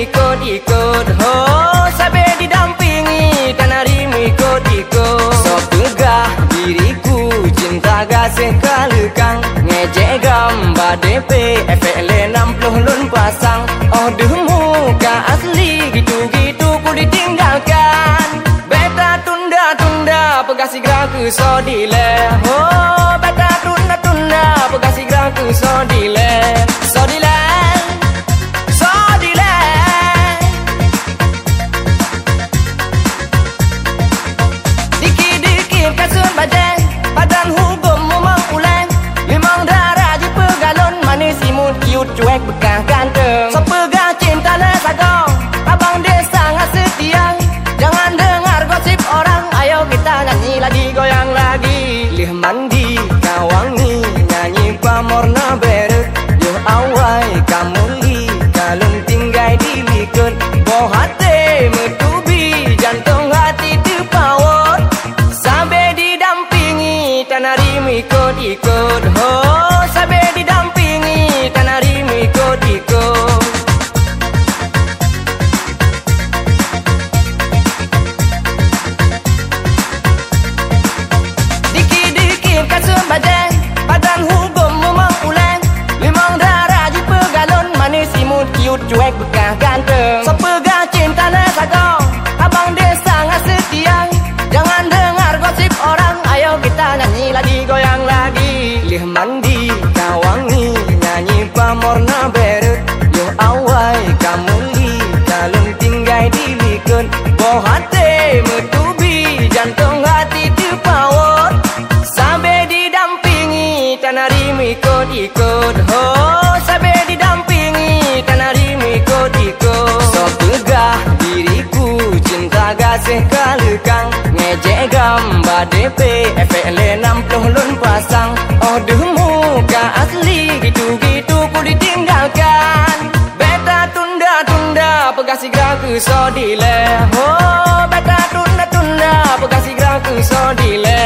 ikut ikut ho sabe didampingi karena rimu ikut ikut sok tunggah diriku cinta gasih kalekang ngejek gambar DP efek le 60 lun pasang oh duh muka asli gitu gitu ku ditinggalkan beta tunda tunda pegasi gerak so di leho bekah ganteng. Sepegah cinta le sagong Abang dia sangat setia. Jangan dengar gosip orang. Ayo kita nyanyi lagi goyang lagi. Lih mandi kawangi Nyanyi pamorna berek Yo awai kamu li Kalung tinggai di likut Boh hati metubi. Jantung hati terpawat Sampai didampingi Tanari ikut-ikut Oh cute cuek bekah ganteng. Sepegah cinta le sagong Abang dia sangat setia. Jangan dengar gosip orang. Ayo kita nyanyi lagi goyang lagi. Lih mandi kawangi Nyanyi pamorna berut Yo awai kamu li Kalung tinggai di likun. Boh hati metubi Jantung hati terpawat Sampai didampingi Tanari ikut-ikut Oh sampai gambar DP Efek le 60 lun pasang. Oh deh muka asli Gitu-gitu ku ditinggalkan. Beta tunda-tunda Pegasi gerak ke sodile Oh beta tunda-tunda Pegasi gerak ke sodile